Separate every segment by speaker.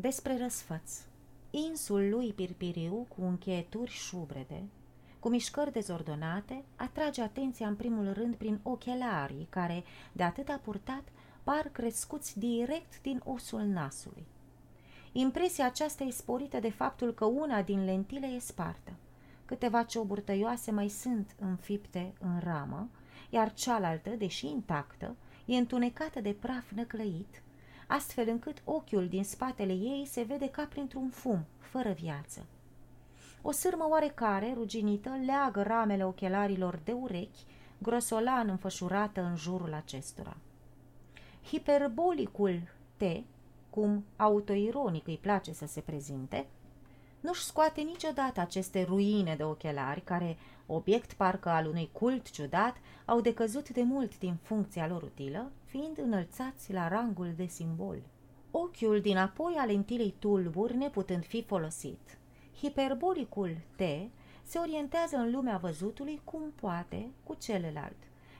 Speaker 1: Despre răsfăț Insul lui Pirpiriu, cu încheieturi șubrede, cu mișcări dezordonate, atrage atenția în primul rând prin ochelarii care, de atât purtat, par crescuți direct din osul nasului. Impresia aceasta e sporită de faptul că una din lentile e spartă. Câteva cioburi tăioase mai sunt înfipte în ramă, iar cealaltă, deși intactă, e întunecată de praf năclăit, astfel încât ochiul din spatele ei se vede ca printr-un fum, fără viață. O sârmă oarecare, ruginită, leagă ramele ochelarilor de urechi, grosolan înfășurată în jurul acestora. Hiperbolicul T, cum autoironic îi place să se prezinte, nu-și scoate niciodată aceste ruine de ochelari care, obiect parcă al unui cult ciudat, au decăzut de mult din funcția lor utilă, fiind înălțați la rangul de simbol. Ochiul din apoi al lentilei tulburi, neputând fi folosit, hiperbolicul T se orientează în lumea văzutului cum poate cu celălalt,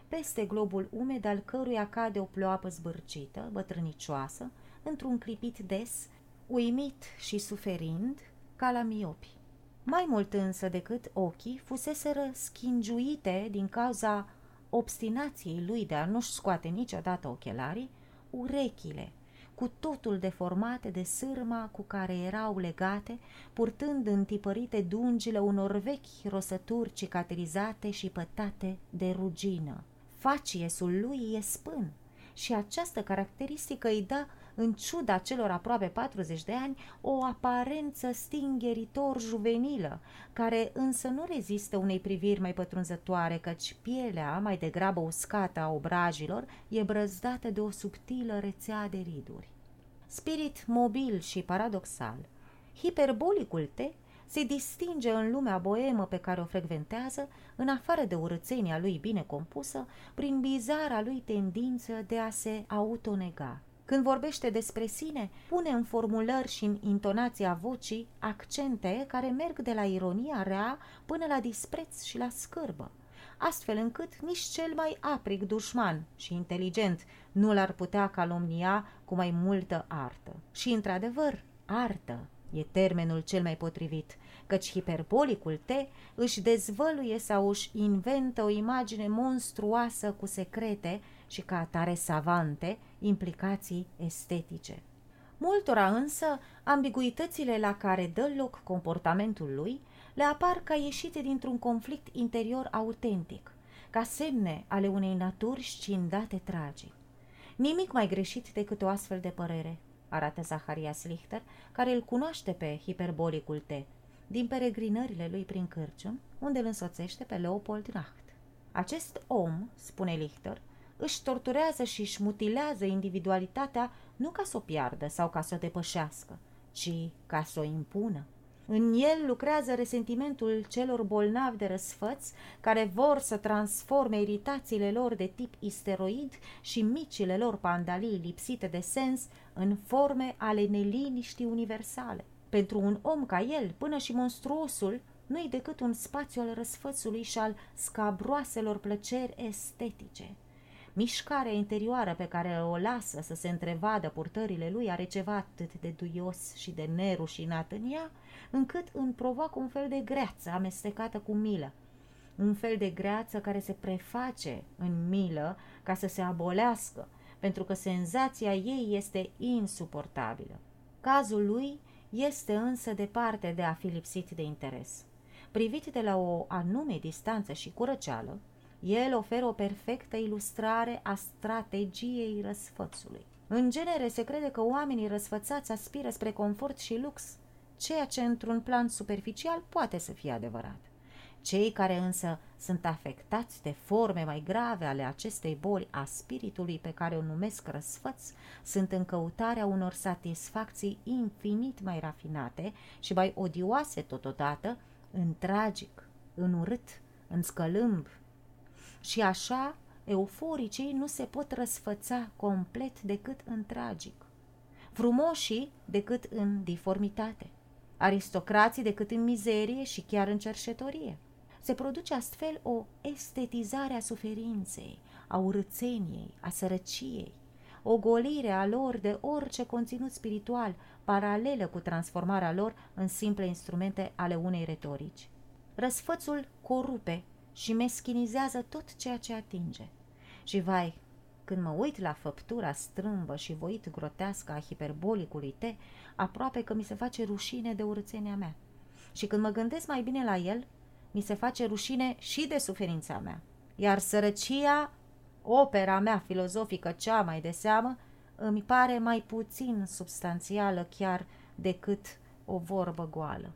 Speaker 1: peste globul umed al căruia cade o ploapă zbârcită, bătrânicioasă, într-un clipit des, uimit și suferind, ca la miopi. Mai mult însă decât ochii fuseseră schingiuite din cauza obstinației lui de a nu-și scoate niciodată ochelarii, urechile, cu totul deformate de sârma cu care erau legate, purtând întipărite dungile unor vechi rosături cicatrizate și pătate de rugină. Faciesul lui e spân și această caracteristică îi dă în ciuda celor aproape 40 de ani, o aparență stingeritor juvenilă, care însă nu rezistă unei priviri mai pătrunzătoare, căci pielea, mai degrabă uscată a obrajilor, e brăzdată de o subtilă rețea de riduri. Spirit mobil și paradoxal, hiperbolicul te se distinge în lumea boemă pe care o frecventează, în afară de urățenia lui bine compusă, prin bizara lui tendință de a se autonega. Când vorbește despre sine, pune în formulări și în intonația vocii accente care merg de la ironia rea până la dispreț și la scârbă, astfel încât nici cel mai aprig dușman și inteligent nu l-ar putea calomnia cu mai multă artă. Și, într-adevăr, artă e termenul cel mai potrivit, căci hiperbolicul T își dezvăluie sau își inventă o imagine monstruoasă cu secrete și ca atare savante implicații estetice. Multora însă, ambiguitățile la care dă loc comportamentul lui le apar ca ieșite dintr-un conflict interior autentic, ca semne ale unei naturi scindate tragic. Nimic mai greșit decât o astfel de părere, arată Zaharias Lichter, care îl cunoaște pe hiperbolicul T, din peregrinările lui prin Cârciun, unde îl însoțește pe Leopold Nacht. Acest om, spune Lichter, își torturează și își mutilează individualitatea nu ca să o piardă sau ca să o depășească, ci ca să o impună. În el lucrează resentimentul celor bolnavi de răsfăți care vor să transforme iritațiile lor de tip isteroid și micile lor pandalii lipsite de sens în forme ale neliniștii universale. Pentru un om ca el, până și monstruosul, nu-i decât un spațiu al răsfățului și al scabroaselor plăceri estetice. Mișcarea interioară pe care o lasă să se întrevadă purtările lui are ceva atât de duios și de nerușinat în ea, încât îmi provoacă un fel de greață amestecată cu milă. Un fel de greață care se preface în milă ca să se abolească, pentru că senzația ei este insuportabilă. Cazul lui este însă departe de a fi lipsit de interes. Privit de la o anume distanță și curăceală, el oferă o perfectă ilustrare a strategiei răsfățului. În genere se crede că oamenii răsfățați aspiră spre confort și lux, ceea ce într-un plan superficial poate să fie adevărat. Cei care însă sunt afectați de forme mai grave ale acestei boli a spiritului pe care o numesc răsfăț sunt în căutarea unor satisfacții infinit mai rafinate și mai odioase totodată în tragic, în urât, în scălâmb, și așa, euforicii nu se pot răsfăța complet decât în tragic, frumoșii decât în diformitate, aristocrații decât în mizerie și chiar în cerșetorie. Se produce astfel o estetizare a suferinței, a urățeniei, a sărăciei, o golire a lor de orice conținut spiritual, paralelă cu transformarea lor în simple instrumente ale unei retorici. Răsfățul corupe și meschinizează tot ceea ce atinge. Și vai, când mă uit la făptura strâmbă și voit grotească a hiperbolicului T, aproape că mi se face rușine de urățenia mea. Și când mă gândesc mai bine la el, mi se face rușine și de suferința mea. Iar sărăcia, opera mea filozofică cea mai de seamă, îmi pare mai puțin substanțială chiar decât o vorbă goală.